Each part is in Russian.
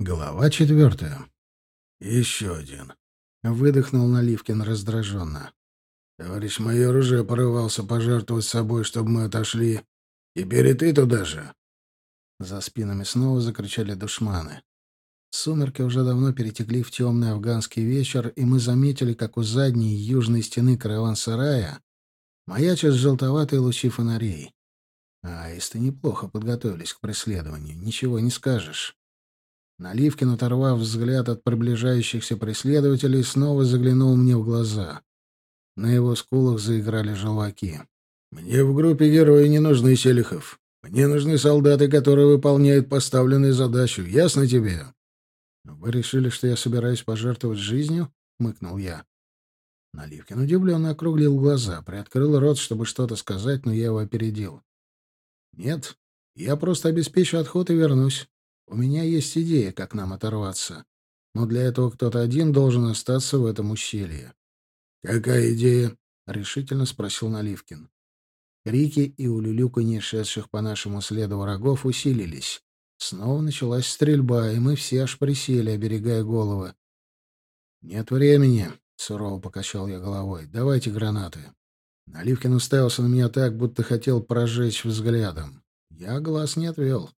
Глава четвертая. Еще один. Выдохнул Наливкин раздраженно. Товарищ майор уже порывался пожертвовать собой, чтобы мы отошли. Теперь и ты туда же. За спинами снова закричали душманы. Сумерки уже давно перетекли в темный афганский вечер, и мы заметили, как у задней южной стены караван-сарая маячат желтоватые лучи фонарей. Аисты неплохо подготовились к преследованию, ничего не скажешь. Наливкин, оторвав взгляд от приближающихся преследователей, снова заглянул мне в глаза. На его скулах заиграли желваки. «Мне в группе герои не нужны, Селихов. Мне нужны солдаты, которые выполняют поставленную задачу. Ясно тебе?» «Вы решили, что я собираюсь пожертвовать жизнью?» — хмыкнул я. Наливкин удивленно округлил глаза, приоткрыл рот, чтобы что-то сказать, но я его опередил. «Нет, я просто обеспечу отход и вернусь. У меня есть идея, как нам оторваться. Но для этого кто-то один должен остаться в этом ущелье. — Какая идея? — решительно спросил Наливкин. Крики и улюлюканье шедших по нашему следу врагов усилились. Снова началась стрельба, и мы все аж присели, оберегая головы. — Нет времени, — сурово покачал я головой. — Давайте гранаты. Наливкин уставился на меня так, будто хотел прожечь взглядом. Я глаз не отвел.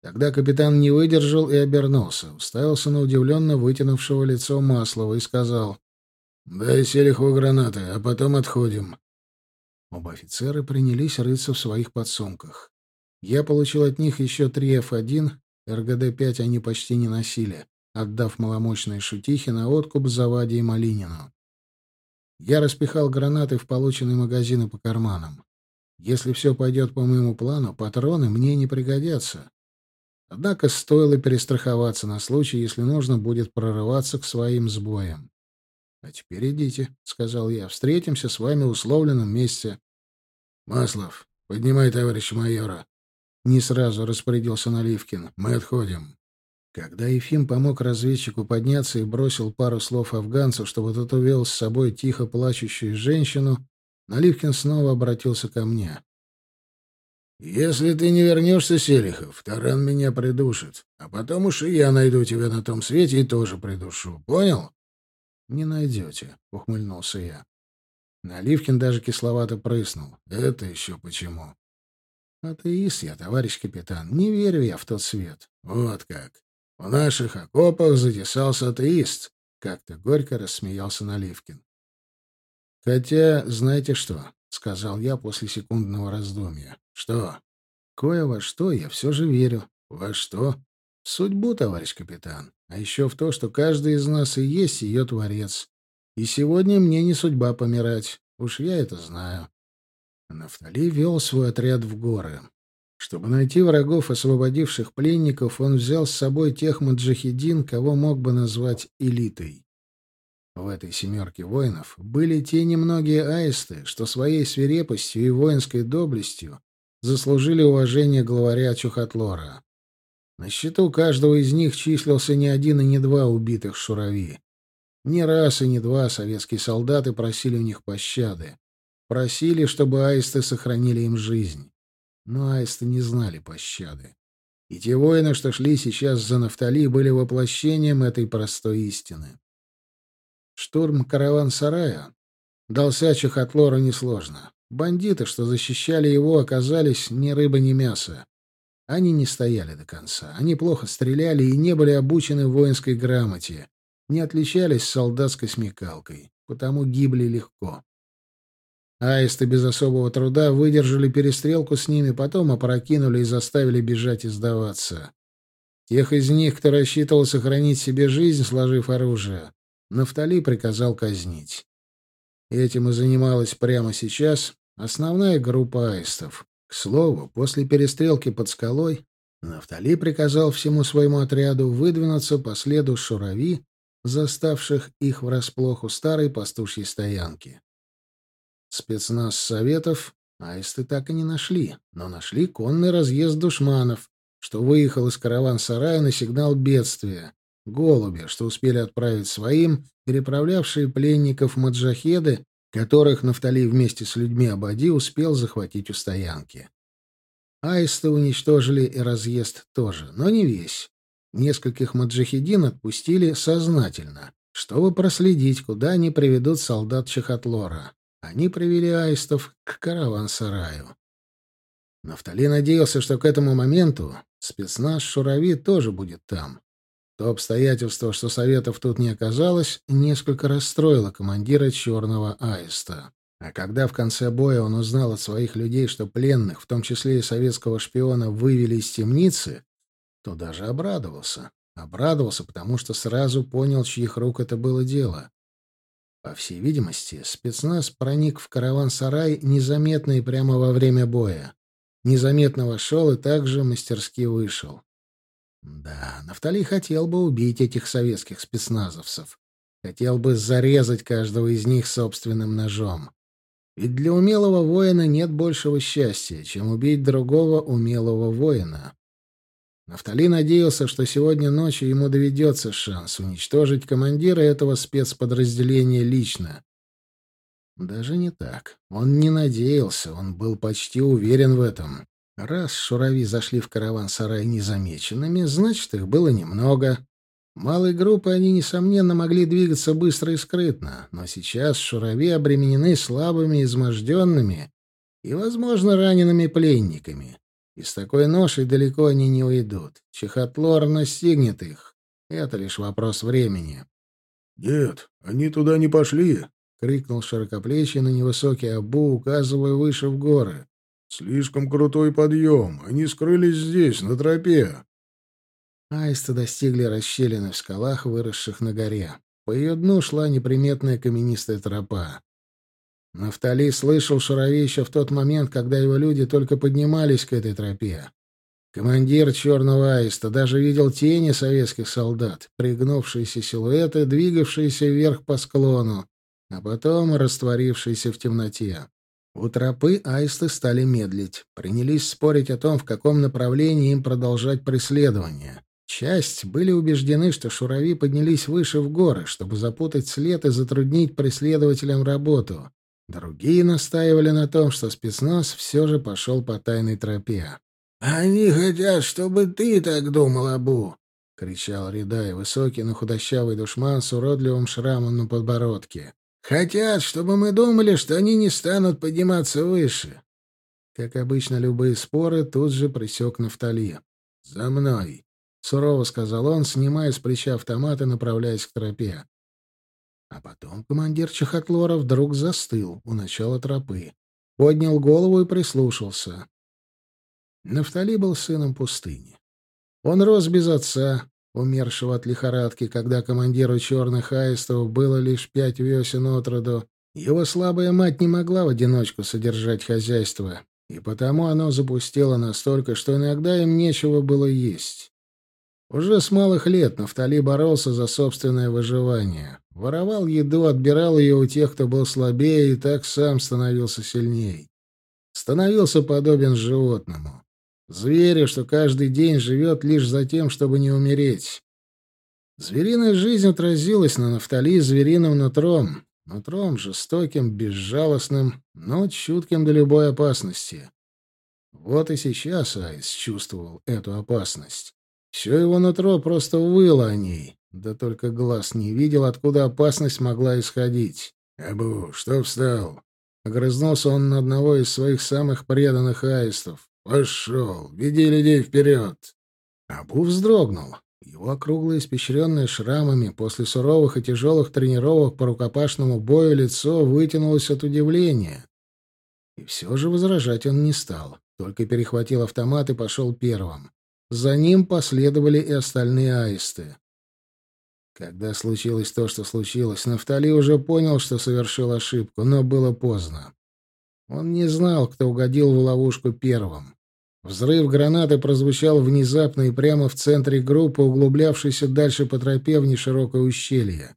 Тогда капитан не выдержал и обернулся, уставился на удивленно вытянувшего лицо Маслова и сказал «Дай Селиху гранаты, а потом отходим». Оба офицера принялись рыться в своих подсумках. Я получил от них еще три F1, РГД-5 они почти не носили, отдав маломощные шутихи на откуп Заваде и Малинину. Я распихал гранаты в полученные магазины по карманам. Если все пойдет по моему плану, патроны мне не пригодятся. Однако стоило перестраховаться на случай, если нужно будет прорываться к своим сбоям. — А теперь идите, — сказал я. — Встретимся с вами в условленном месте. — Маслов, поднимай товарища майора. Не сразу распорядился Наливкин. — Мы отходим. Когда Ефим помог разведчику подняться и бросил пару слов афганцу, чтобы тот увел с собой тихо плачущую женщину, Наливкин снова обратился ко мне. Если ты не вернешься, Селихов, Таран меня придушит. А потом уж и я найду тебя на том свете и тоже придушу. Понял? — Не найдете, — ухмыльнулся я. Наливкин даже кисловато прыснул. — Это еще почему? — Атеист я, товарищ капитан. Не верю я в тот свет. — Вот как. В наших окопах затесался атеист. Как-то горько рассмеялся Наливкин. — Хотя, знаете что? — сказал я после секундного раздумья. Что? Кое во что я все же верю. Во что? В судьбу, товарищ капитан. А еще в то, что каждый из нас и есть ее творец. И сегодня мне не судьба помирать. Уж я это знаю. Нафтали вел свой отряд в горы. Чтобы найти врагов, освободивших пленников, он взял с собой тех маджахедин, кого мог бы назвать элитой. В этой семерке воинов были те немногие аисты, что своей свирепостью и воинской доблестью заслужили уважение главаря Чухотлора. На счету каждого из них числился не один и не два убитых шурави. Не раз и не два советские солдаты просили у них пощады. Просили, чтобы аисты сохранили им жизнь. Но аисты не знали пощады. И те воины, что шли сейчас за Нафтали, были воплощением этой простой истины. Штурм караван-сарая дался Чехотлору несложно. Бандиты, что защищали его, оказались ни рыба, ни мясо. Они не стояли до конца. Они плохо стреляли и не были обучены воинской грамоте, не отличались солдатской смекалкой, потому гибли легко. Аисты без особого труда выдержали перестрелку с ними, потом опрокинули и заставили бежать и сдаваться. Тех из них, кто рассчитывал сохранить себе жизнь, сложив оружие, Нафтали приказал казнить. Этим и занималась прямо сейчас основная группа аистов. К слову, после перестрелки под скалой Нафтали приказал всему своему отряду выдвинуться по следу шурави, заставших их врасплох у старой пастушьей стоянки. Спецназ Советов аисты так и не нашли, но нашли конный разъезд душманов, что выехал из караван-сарая на сигнал бедствия, голуби, что успели отправить своим, переправлявшие пленников маджахеды, которых Нафтали вместе с людьми Абади успел захватить у стоянки. Аисты уничтожили и разъезд тоже, но не весь. Нескольких маджахедин отпустили сознательно, чтобы проследить, куда они приведут солдат Чехотлора. Они привели аистов к караван-сараю. Нафтали надеялся, что к этому моменту спецназ Шурави тоже будет там. То обстоятельство, что советов тут не оказалось, несколько расстроило командира черного аиста. А когда в конце боя он узнал от своих людей, что пленных, в том числе и советского шпиона, вывели из темницы, то даже обрадовался. Обрадовался, потому что сразу понял, чьих рук это было дело. По всей видимости, спецназ проник в караван-сарай незаметно и прямо во время боя. Незаметно вошел и также мастерски вышел. Да, Нафтали хотел бы убить этих советских спецназовцев. Хотел бы зарезать каждого из них собственным ножом. Ведь для умелого воина нет большего счастья, чем убить другого умелого воина. Нафтали надеялся, что сегодня ночью ему доведется шанс уничтожить командира этого спецподразделения лично. Даже не так. Он не надеялся, он был почти уверен в этом. Раз шурави зашли в караван-сарай незамеченными, значит, их было немного. Малой группой они, несомненно, могли двигаться быстро и скрытно, но сейчас шурави обременены слабыми, изможденными и, возможно, ранеными пленниками. И с такой ношей далеко они не уйдут. Чехотлор настигнет их. Это лишь вопрос времени. — Нет, они туда не пошли, — крикнул широкоплечий на невысокий Абу, указывая выше в горы. — Слишком крутой подъем. Они скрылись здесь, на тропе. Аисты достигли расщелины в скалах, выросших на горе. По ее дну шла неприметная каменистая тропа. Нафтали слышал Шурави еще в тот момент, когда его люди только поднимались к этой тропе. Командир черного аиста даже видел тени советских солдат, пригнувшиеся силуэты, двигавшиеся вверх по склону, а потом растворившиеся в темноте. У тропы аисты стали медлить, принялись спорить о том, в каком направлении им продолжать преследование. Часть были убеждены, что шурави поднялись выше в горы, чтобы запутать след и затруднить преследователям работу. Другие настаивали на том, что спецназ все же пошел по тайной тропе. «Они хотят, чтобы ты так думал, Абу!» — кричал Ридай, высокий, но худощавый душман с уродливым шрамом на подбородке. «Хотят, чтобы мы думали, что они не станут подниматься выше!» Как обычно, любые споры тут же присек Нафтали. «За мной!» — сурово сказал он, снимая с плеча автомат и направляясь к тропе. А потом командир Чехотлора вдруг застыл у начала тропы, поднял голову и прислушался. Нафтали был сыном пустыни. Он рос без отца, умершего от лихорадки, когда командиру черных аистов было лишь пять весен от роду. Его слабая мать не могла в одиночку содержать хозяйство, и потому оно запустело настолько, что иногда им нечего было есть. Уже с малых лет Нафтали боролся за собственное выживание. Воровал еду, отбирал ее у тех, кто был слабее, и так сам становился сильней. Становился подобен животному. Зверю, что каждый день живет лишь за тем, чтобы не умереть. Звериная жизнь отразилась на Нафтали звериным нутром, нутром жестоким, безжалостным, но чутким до любой опасности. Вот и сейчас Айс чувствовал эту опасность. Все его нутро просто выло о ней, да только глаз не видел, откуда опасность могла исходить. «Абу, что встал?» Огрызнулся он на одного из своих самых преданных аистов. «Пошел, веди людей вперед!» Абу вздрогнул. Его округлое, испещренное шрамами, после суровых и тяжелых тренировок по рукопашному бою лицо вытянулось от удивления. И все же возражать он не стал, только перехватил автомат и пошел первым. За ним последовали и остальные аисты. Когда случилось то, что случилось, Нафтали уже понял, что совершил ошибку, но было поздно. Он не знал, кто угодил в ловушку первым. Взрыв гранаты прозвучал внезапно и прямо в центре группы, углублявшейся дальше по тропе в неширокое ущелье.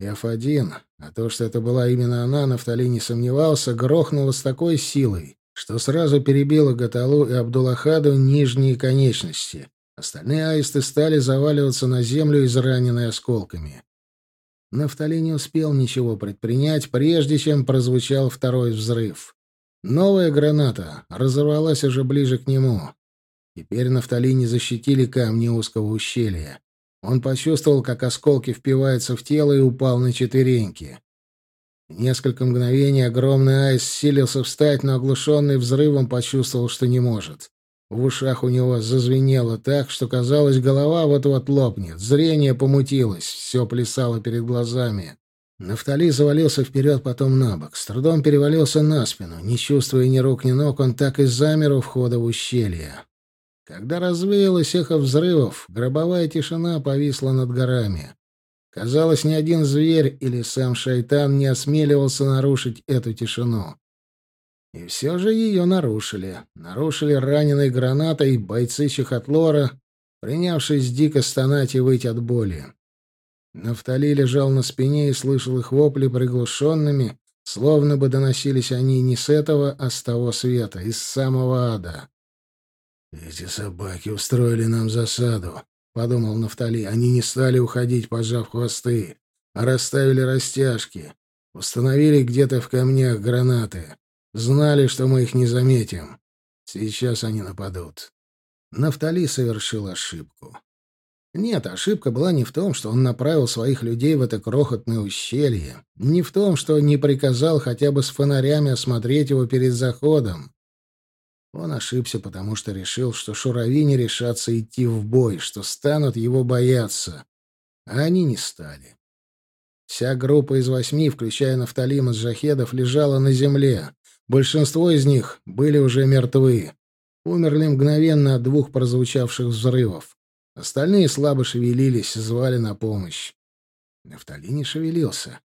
F1, а то, что это была именно она, Нафтали не сомневался, грохнула с такой силой, что сразу перебило Гаталу и Абдулахаду нижние конечности. Остальные аисты стали заваливаться на землю, израненные осколками. Нафтали не успел ничего предпринять, прежде чем прозвучал второй взрыв. Новая граната разорвалась уже ближе к нему. Теперь Нафтали не защитили камни узкого ущелья. Он почувствовал, как осколки впиваются в тело и упал на четвереньки. Несколько мгновений огромный айс силился встать, но оглушенный взрывом почувствовал, что не может. В ушах у него зазвенело так, что казалось, голова вот-вот лопнет. Зрение помутилось, все плясало перед глазами. Нафтали завалился вперед, потом на бок. С трудом перевалился на спину. Не чувствуя ни рук, ни ног, он так и замер у входа в ущелье. Когда развеялось эхо взрывов, гробовая тишина повисла над горами. Казалось, ни один зверь или сам шайтан не осмеливался нарушить эту тишину. И все же ее нарушили. Нарушили раненой гранатой бойцы Чехотлора, принявшись дико стонать и выть от боли. Нафтали лежал на спине и слышал их вопли приглушенными, словно бы доносились они не с этого, а с того света, из самого ада. «Эти собаки устроили нам засаду», — подумал Нафтали. «Они не стали уходить, пожав хвосты, а расставили растяжки, установили где-то в камнях гранаты». Знали, что мы их не заметим. Сейчас они нападут. Нафтали совершил ошибку. Нет, ошибка была не в том, что он направил своих людей в это крохотное ущелье, не в том, что не приказал хотя бы с фонарями осмотреть его перед заходом. Он ошибся, потому что решил, что шурави не решатся идти в бой, что станут его бояться. А они не стали. Вся группа из восьми, включая Нафталима Джахедов, лежала на земле. Большинство из них были уже мертвы. Умерли мгновенно от двух прозвучавших взрывов. Остальные слабо шевелились, звали на помощь. Нафтали не шевелился.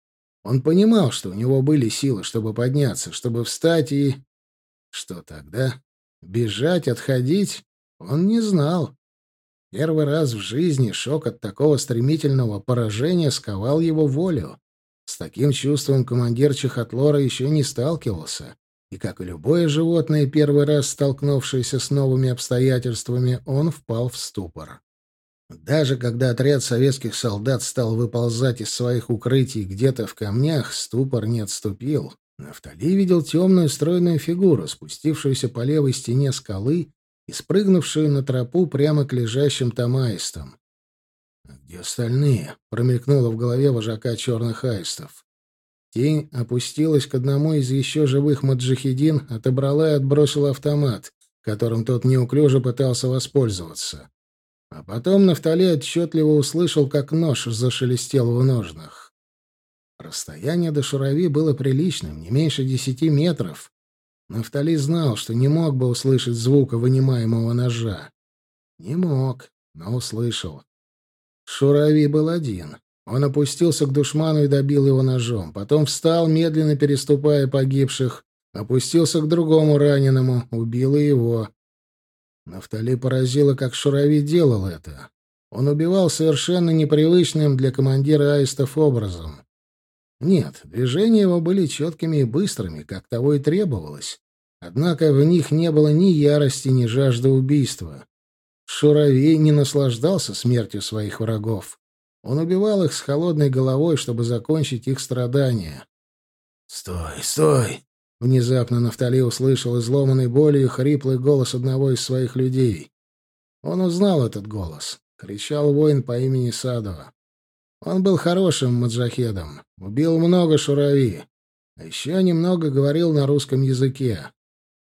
Он понимал, что у него были силы, чтобы подняться, чтобы встать и... Что тогда? Бежать, отходить? Он не знал. Первый раз в жизни шок от такого стремительного поражения сковал его волю. С таким чувством командир Чехотлора еще не сталкивался и, как и любое животное, первый раз столкнувшееся с новыми обстоятельствами, он впал в ступор. Даже когда отряд советских солдат стал выползать из своих укрытий где-то в камнях, ступор не отступил. Нафтали видел темную стройную фигуру, спустившуюся по левой стене скалы и спрыгнувшую на тропу прямо к лежащим там аистам. «А «Где остальные?» — промелькнуло в голове вожака черных аистов. Тень опустилась к одному из еще живых маджахедин, отобрала и отбросила автомат, которым тот неуклюже пытался воспользоваться. А потом Нафтали отчетливо услышал, как нож зашелестел в ножнах. Расстояние до Шурави было приличным, не меньше десяти метров. Нафтали знал, что не мог бы услышать звука вынимаемого ножа. Не мог, но услышал. Шурави был один. Он опустился к душману и добил его ножом. Потом встал, медленно переступая погибших, опустился к другому раненому, убил его. Нафтали поразило, как Шурави делал это. Он убивал совершенно непривычным для командира аистов образом. Нет, движения его были четкими и быстрыми, как того и требовалось. Однако в них не было ни ярости, ни жажды убийства. Шурави не наслаждался смертью своих врагов. Он убивал их с холодной головой, чтобы закончить их страдания. «Стой, стой!» Внезапно Нафтали услышал изломанный болью хриплый голос одного из своих людей. Он узнал этот голос. Кричал воин по имени Садова. Он был хорошим маджахедом, убил много шурави, а еще немного говорил на русском языке.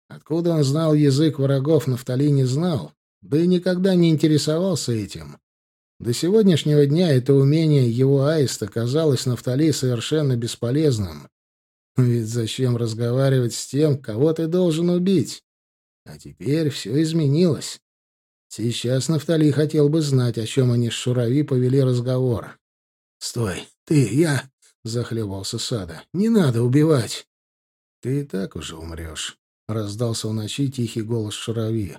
Откуда он знал язык врагов, Нафтали не знал, да и никогда не интересовался этим. До сегодняшнего дня это умение его аиста казалось Нафтали совершенно бесполезным. Ведь зачем разговаривать с тем, кого ты должен убить? А теперь все изменилось. Сейчас Нафтали хотел бы знать, о чем они с Шурави повели разговор. «Стой! Ты, я!» — захлебался Сада. «Не надо убивать!» «Ты и так уже умрешь», — раздался в ночи тихий голос Шурави.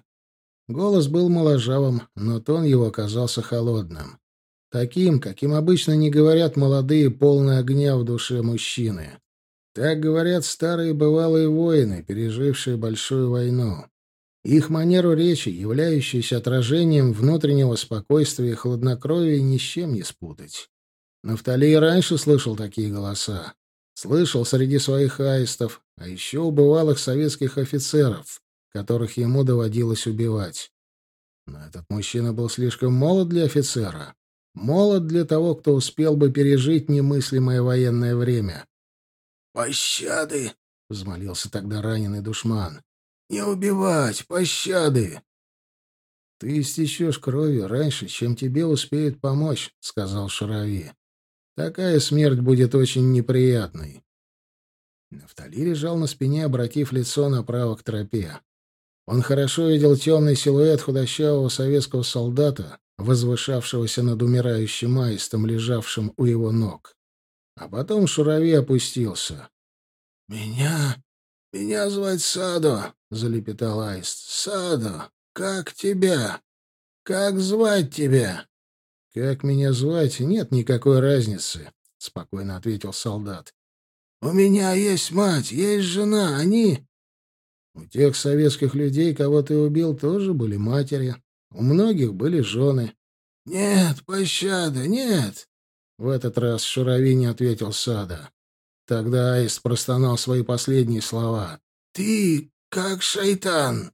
Голос был моложавым, но тон его оказался холодным. Таким, каким обычно не говорят молодые, полные огня в душе мужчины. Так говорят старые бывалые воины, пережившие большую войну. Их манеру речи, являющуюся отражением внутреннего спокойствия и хладнокровия, ни с чем не спутать. Нафтали раньше слышал такие голоса. Слышал среди своих аистов, а еще у бывалых советских офицеров которых ему доводилось убивать. Но этот мужчина был слишком молод для офицера. Молод для того, кто успел бы пережить немыслимое военное время. «Пощады!» — взмолился тогда раненый душман. «Не убивать! Пощады!» «Ты истечешь кровью раньше, чем тебе успеют помочь», — сказал Шарави. «Такая смерть будет очень неприятной». Нафтали лежал на спине, обратив лицо направо к тропе. Он хорошо видел темный силуэт худощавого советского солдата, возвышавшегося над умирающим аистом, лежавшим у его ног. А потом Шурави опустился. «Меня... меня звать Садо», — залепетал аист. «Садо, как тебя? Как звать тебя?» «Как меня звать? Нет никакой разницы», — спокойно ответил солдат. «У меня есть мать, есть жена, они...» «У тех советских людей, кого ты убил, тоже были матери. У многих были жены». «Нет, пощады, нет!» В этот раз Шурави не ответил Сада. Тогда Аист простонал свои последние слова. «Ты как шайтан!»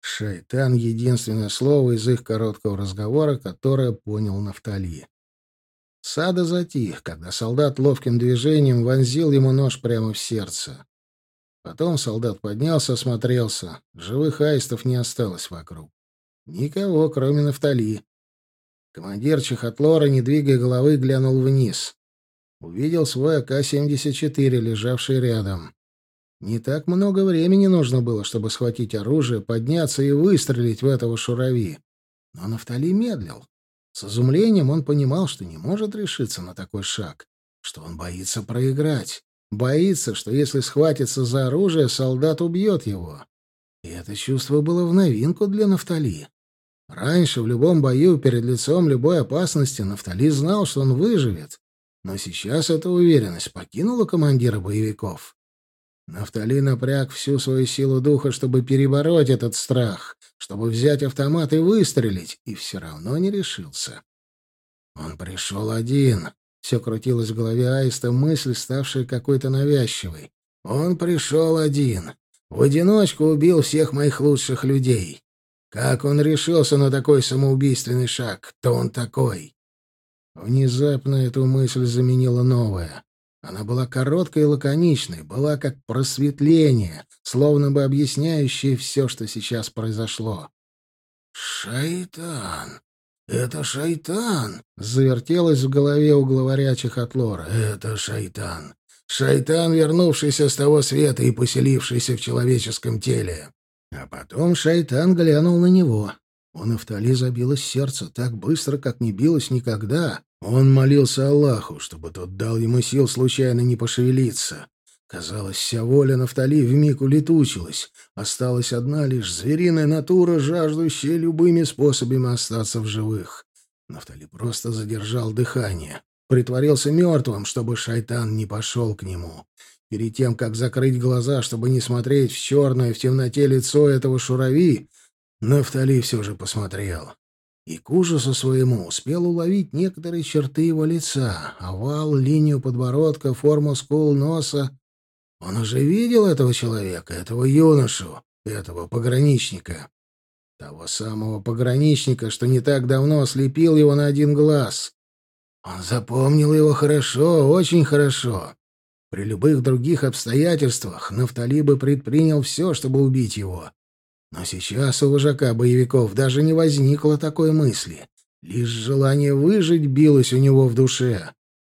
«Шайтан» — единственное слово из их короткого разговора, которое понял Нафтали. Сада затих, когда солдат ловким движением вонзил ему нож прямо в сердце. Потом солдат поднялся, осмотрелся. Живых аистов не осталось вокруг. Никого, кроме Нафтали. Командир Чехотлора, не двигая головы, глянул вниз. Увидел свой АК-74, лежавший рядом. Не так много времени нужно было, чтобы схватить оружие, подняться и выстрелить в этого шурави. Но Нафтали медлил. С изумлением он понимал, что не может решиться на такой шаг, что он боится проиграть. Боится, что если схватится за оружие, солдат убьет его. И это чувство было в новинку для Нафтали. Раньше в любом бою перед лицом любой опасности Нафтали знал, что он выживет. Но сейчас эта уверенность покинула командира боевиков. Нафтали напряг всю свою силу духа, чтобы перебороть этот страх, чтобы взять автомат и выстрелить, и все равно не решился. Он пришел один. Все крутилось в голове Аиста, мысль, ставшая какой-то навязчивой. Он пришел один. В одиночку убил всех моих лучших людей. Как он решился на такой самоубийственный шаг? Кто он такой? Внезапно эту мысль заменила новая. Она была короткой и лаконичной, была как просветление, словно бы объясняющее все, что сейчас произошло. «Шайтан! Это шайтан!» — завертелось в голове у главаря Чехотлора. «Это шайтан! Шайтан, вернувшийся с того света и поселившийся в человеческом теле!» А потом шайтан глянул на него. У Нафтали забилось сердце так быстро, как не билось никогда. Он молился Аллаху, чтобы тот дал ему сил случайно не пошевелиться. Казалось, вся воля Нафтали вмиг улетучилась. Осталась одна лишь звериная натура, жаждущая любыми способами остаться в живых. Нафтали просто задержал дыхание. Притворился мертвым, чтобы шайтан не пошел к нему. Перед тем, как закрыть глаза, чтобы не смотреть в черное в темноте лицо этого шурави, Нафтали все же посмотрел. И к ужасу своему успел уловить некоторые черты его лица, овал, линию подбородка, форму скул, носа. Он уже видел этого человека, этого юношу, этого пограничника. Того самого пограничника, что не так давно ослепил его на один глаз. Он запомнил его хорошо, очень хорошо. При любых других обстоятельствах Нафтали бы предпринял все, чтобы убить его. Но сейчас у вожака боевиков даже не возникло такой мысли. Лишь желание выжить билось у него в душе.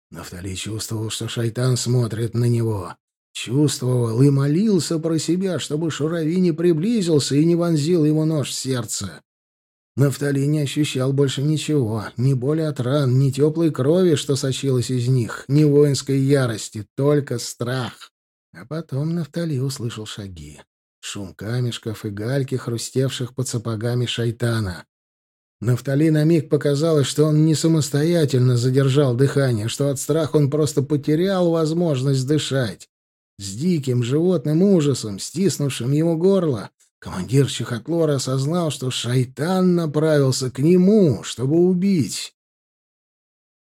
Нафтали чувствовал, что шайтан смотрит на него. Чувствовал и молился про себя, чтобы Шурави не приблизился и не вонзил ему нож в сердце. Нафтали не ощущал больше ничего, ни боли от ран, ни теплой крови, что сочилась из них, ни воинской ярости, только страх. А потом Нафтали услышал шаги. Шум камешков и гальки, хрустевших под сапогами шайтана. Нафтали на миг показалось, что он не самостоятельно задержал дыхание, что от страха он просто потерял возможность дышать. С диким животным ужасом, стиснувшим ему горло, командир Чехотлора осознал, что шайтан направился к нему, чтобы убить.